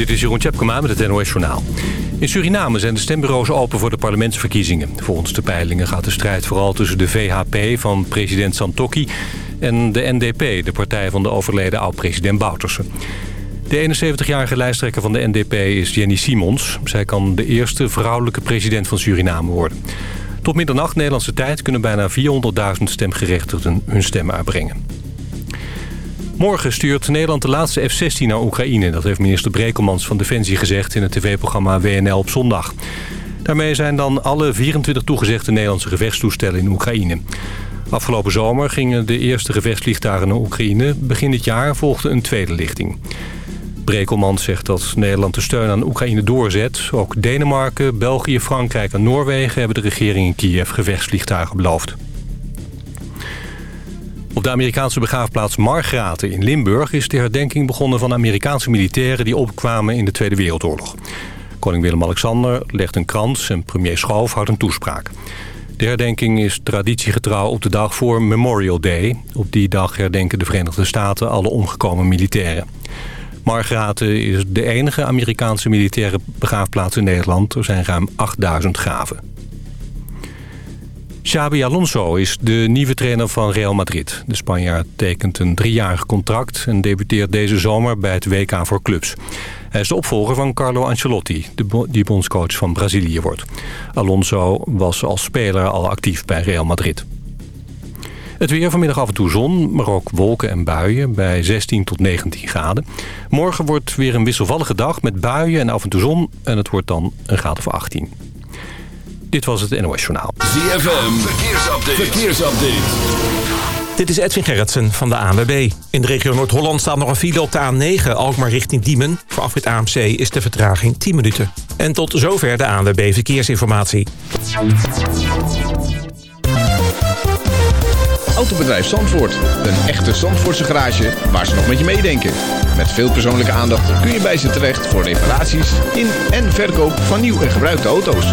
Dit is Jeroen Tjepkema met het NOS Journaal. In Suriname zijn de stembureaus open voor de parlementsverkiezingen. Volgens de peilingen gaat de strijd vooral tussen de VHP van president Santokki... en de NDP, de partij van de overleden oud-president Bouterse. De 71-jarige lijsttrekker van de NDP is Jenny Simons. Zij kan de eerste vrouwelijke president van Suriname worden. Tot middernacht Nederlandse tijd kunnen bijna 400.000 stemgerechtigden hun stem uitbrengen. Morgen stuurt Nederland de laatste F-16 naar Oekraïne. Dat heeft minister Brekelmans van Defensie gezegd in het tv-programma WNL op zondag. Daarmee zijn dan alle 24 toegezegde Nederlandse gevechtstoestellen in Oekraïne. Afgelopen zomer gingen de eerste gevechtsvliegtuigen naar Oekraïne. Begin dit jaar volgde een tweede lichting. Brekelmans zegt dat Nederland de steun aan Oekraïne doorzet. Ook Denemarken, België, Frankrijk en Noorwegen... hebben de regering in Kiev gevechtsvliegtuigen beloofd. Op de Amerikaanse begraafplaats Margraten in Limburg... is de herdenking begonnen van Amerikaanse militairen... die opkwamen in de Tweede Wereldoorlog. Koning Willem-Alexander legt een krans en premier Schoof houdt een toespraak. De herdenking is traditiegetrouw op de dag voor Memorial Day. Op die dag herdenken de Verenigde Staten alle omgekomen militairen. Margraten is de enige Amerikaanse militaire begraafplaats in Nederland. Er zijn ruim 8000 graven. Xabi Alonso is de nieuwe trainer van Real Madrid. De Spanjaard tekent een driejarig contract en debuteert deze zomer bij het WK voor clubs. Hij is de opvolger van Carlo Ancelotti, die bondscoach van Brazilië wordt. Alonso was als speler al actief bij Real Madrid. Het weer vanmiddag af en toe zon, maar ook wolken en buien bij 16 tot 19 graden. Morgen wordt weer een wisselvallige dag met buien en af en toe zon en het wordt dan een graad of 18. Dit was het NOS Journaal. ZFM, verkeersupdate. verkeersupdate. Dit is Edwin Gerritsen van de ANWB. In de regio Noord-Holland staat nog een file op de A9, Alkmaar richting Diemen. Voor afrit AMC is de vertraging 10 minuten. En tot zover de ANWB Verkeersinformatie. Autobedrijf Zandvoort. Een echte Zandvoortse garage waar ze nog met je meedenken. Met veel persoonlijke aandacht kun je bij ze terecht voor reparaties in en verkoop van nieuw en gebruikte auto's.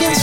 It's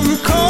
come cold.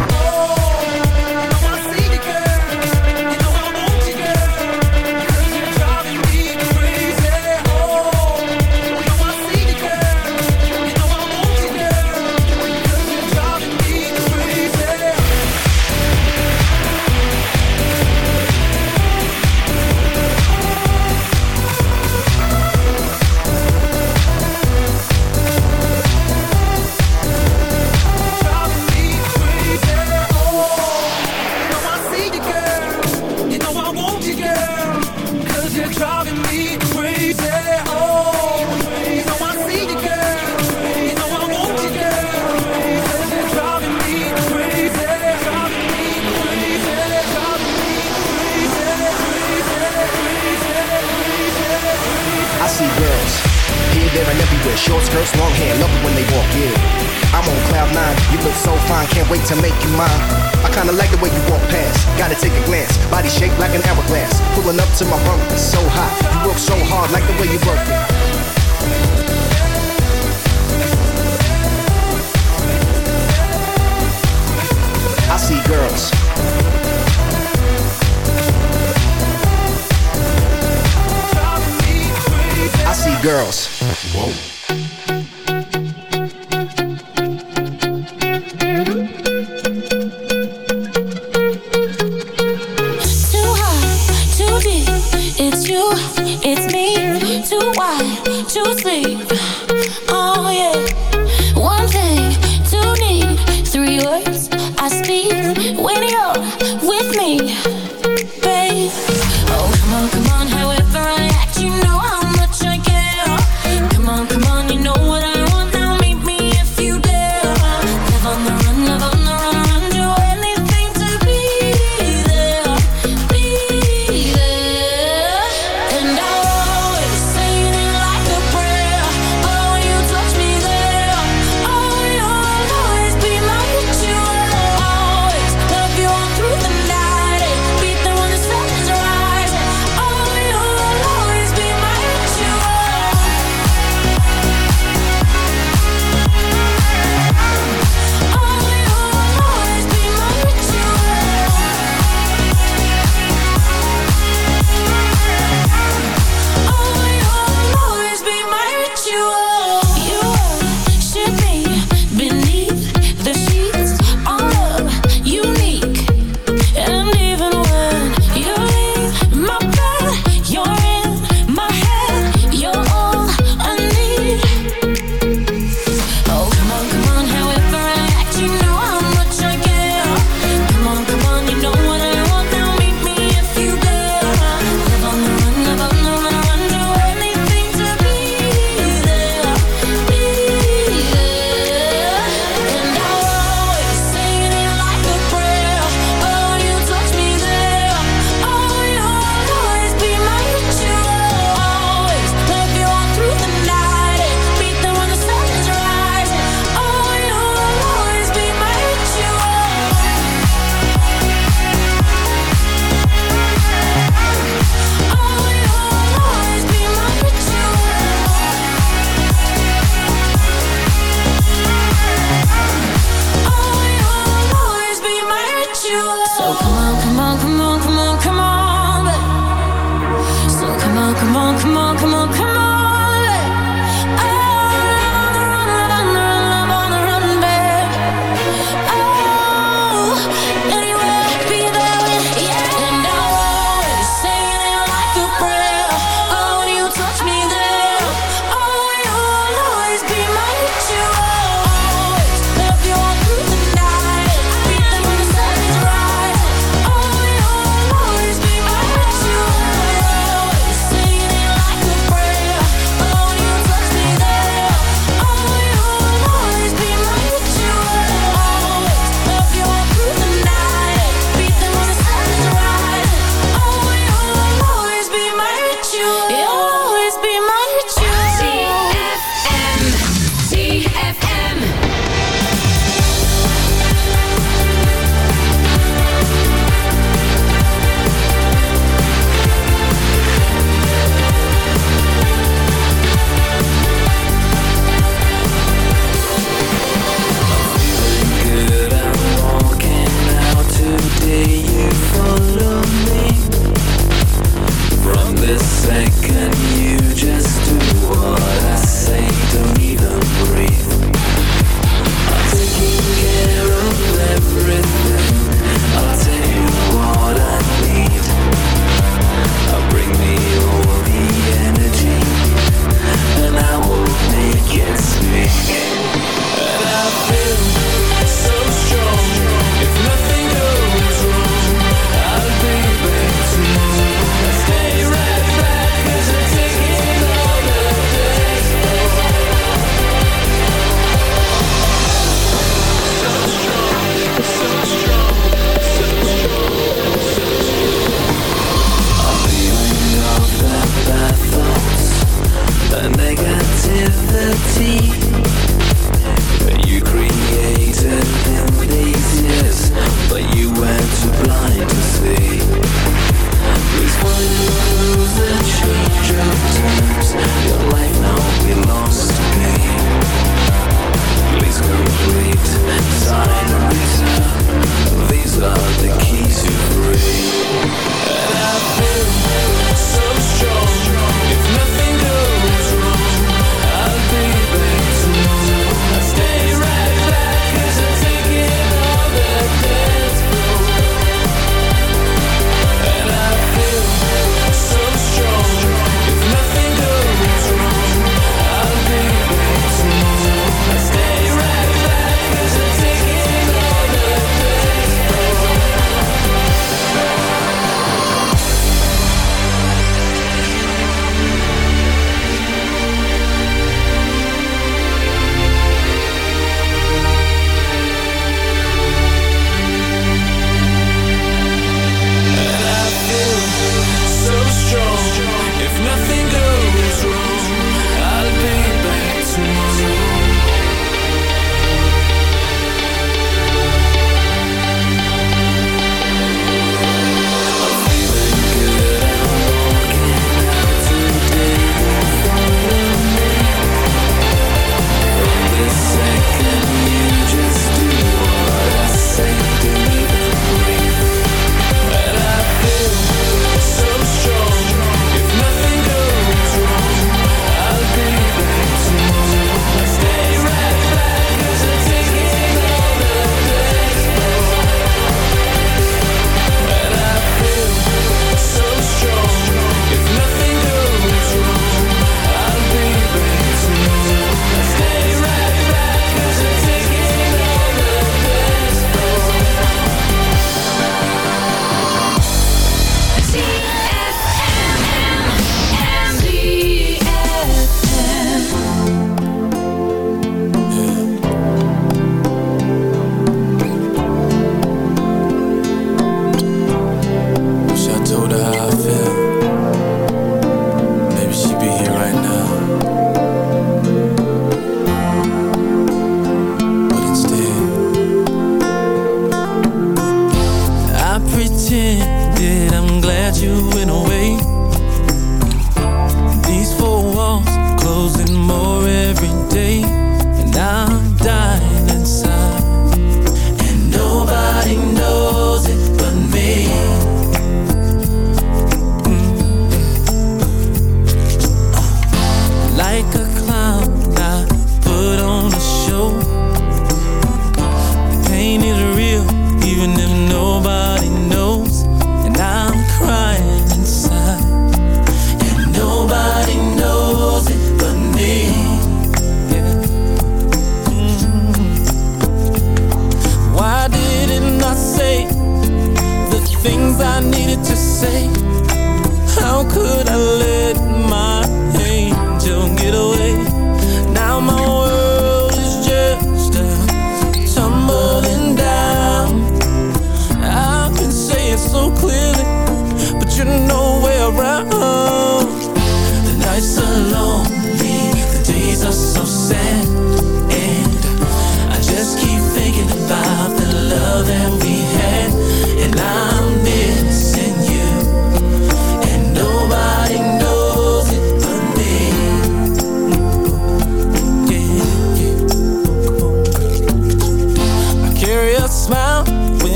Fine, can't wait to make you mine. I kinda like the way you walk past, gotta take a glance. Body shaped like an hourglass, pulling up to my bunk, it's so hot. You work so hard, like the way you work it. I see girls. I see girls. Whoa.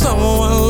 someone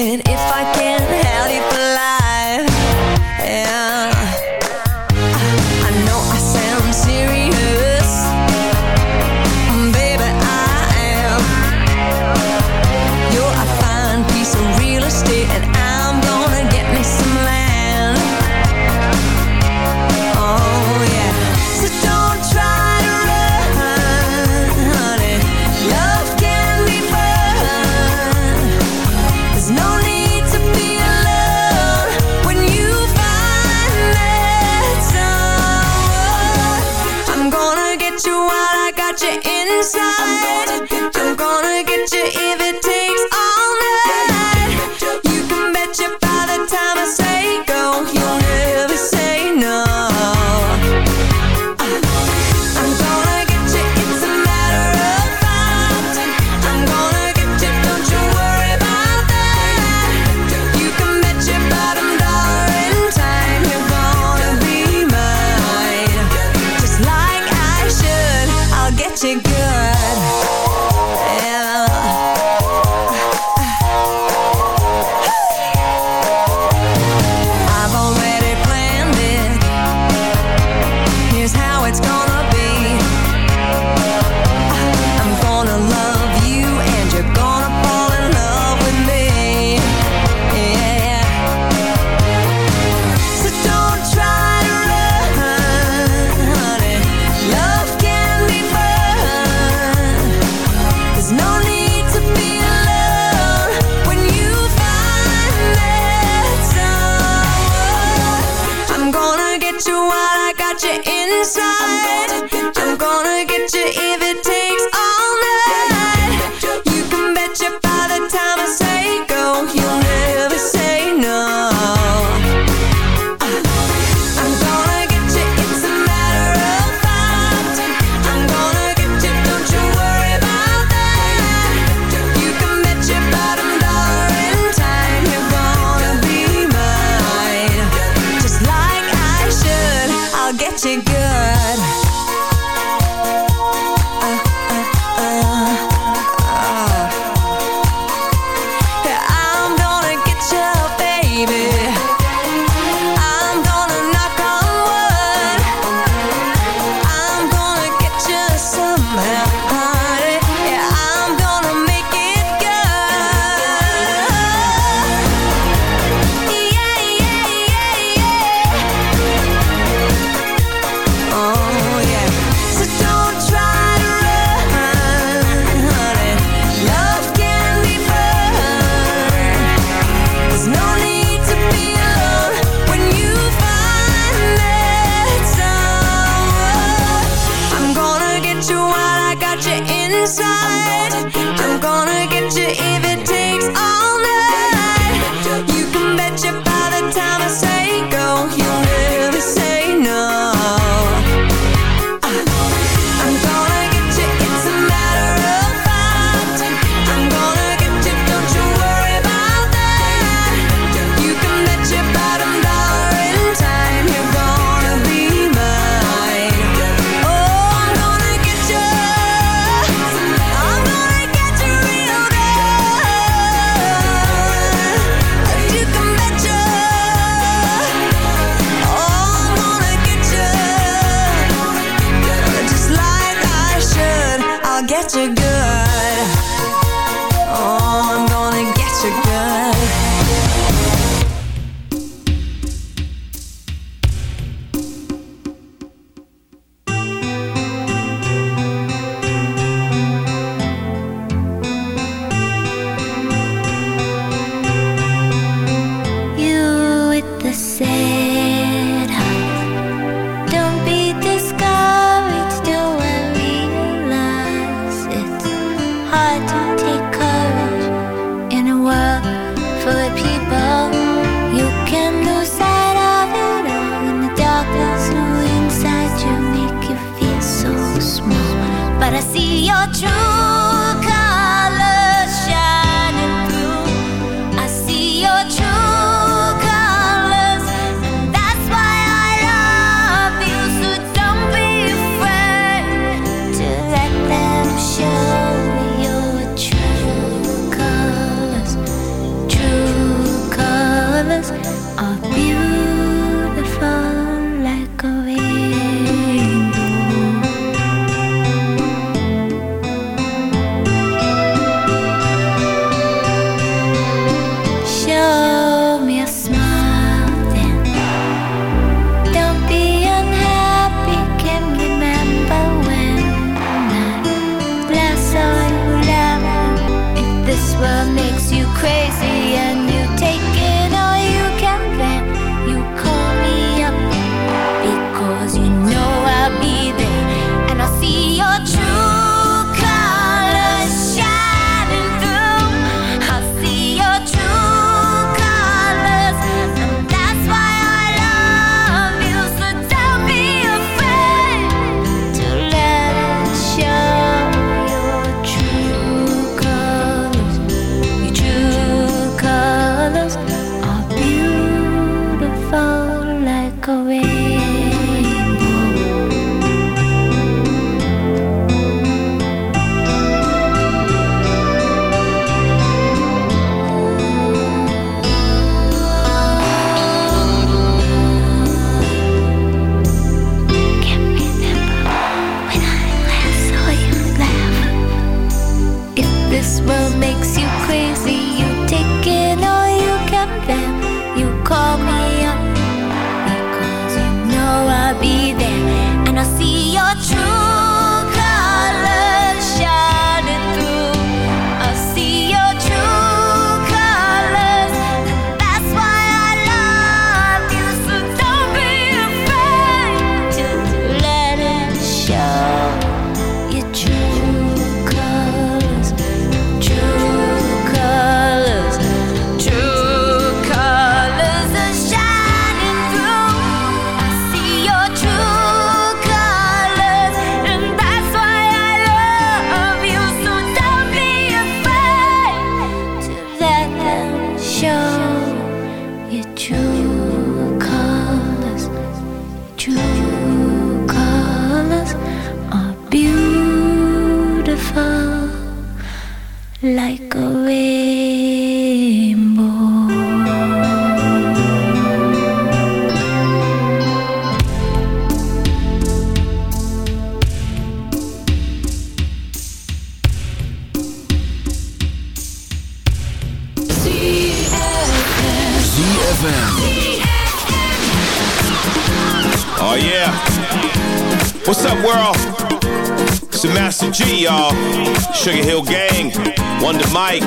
Mike,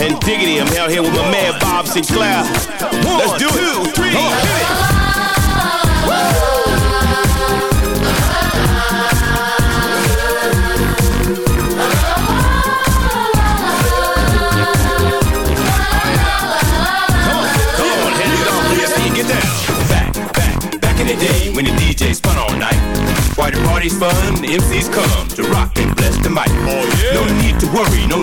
and Diggity. I'm out here with my man Bob Sinclar. Let's do it. Two, three, hit it. Come on, hands it on, please, see get down. Back, back, back in the day when the DJ spun all night. Why the party's fun, the MCs come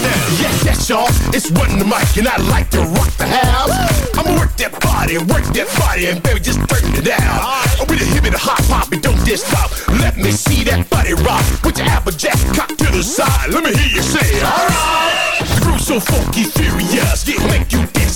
Yes, yes, y'all. It's Run the mic, and I like to rock the house. I'ma work that body, work that body, and baby, just turn it down. I'm with a hip and a hot pop, and don't just stop. Let me see that body rock. Put your applejack cock to the side. Let me hear you say, alright. The groove's so funky, furious, yeah, make you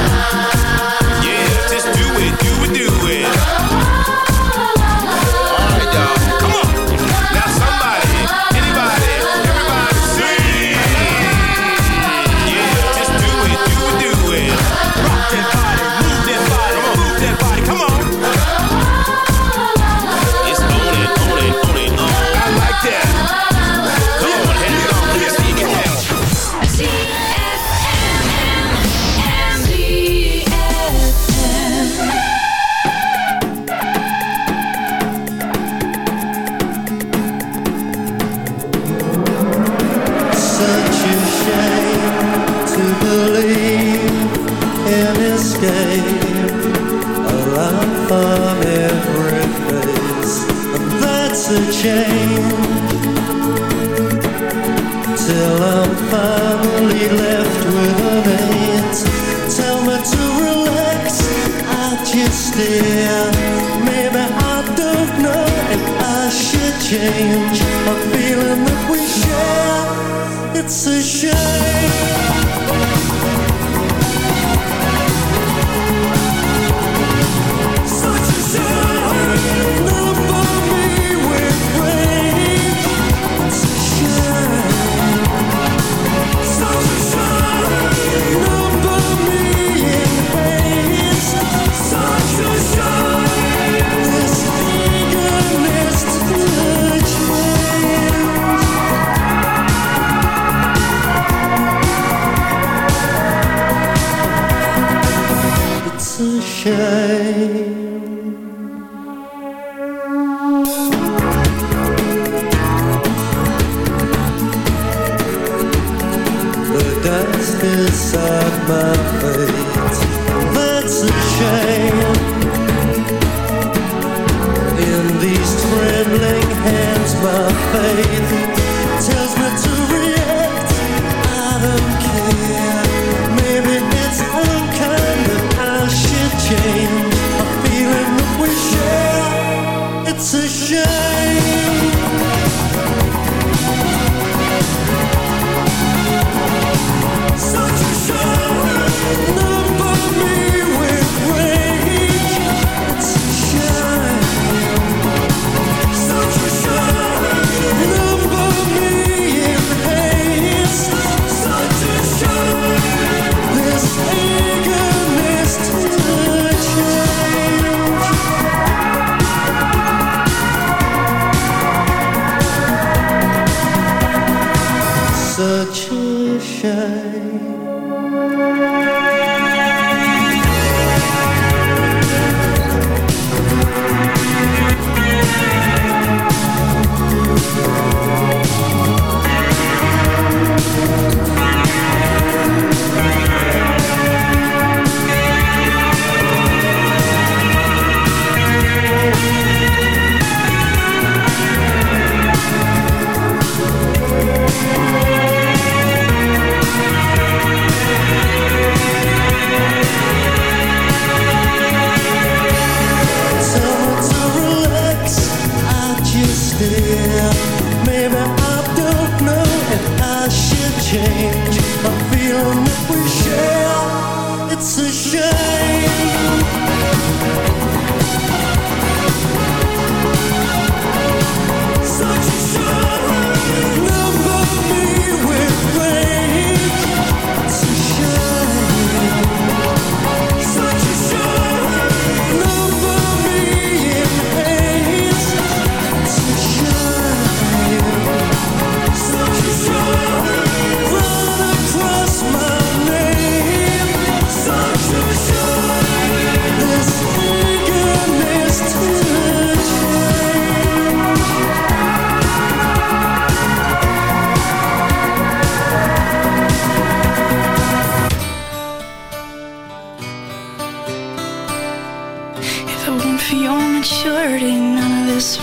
Yeah, It's Maybe I don't know if I should change. My feeling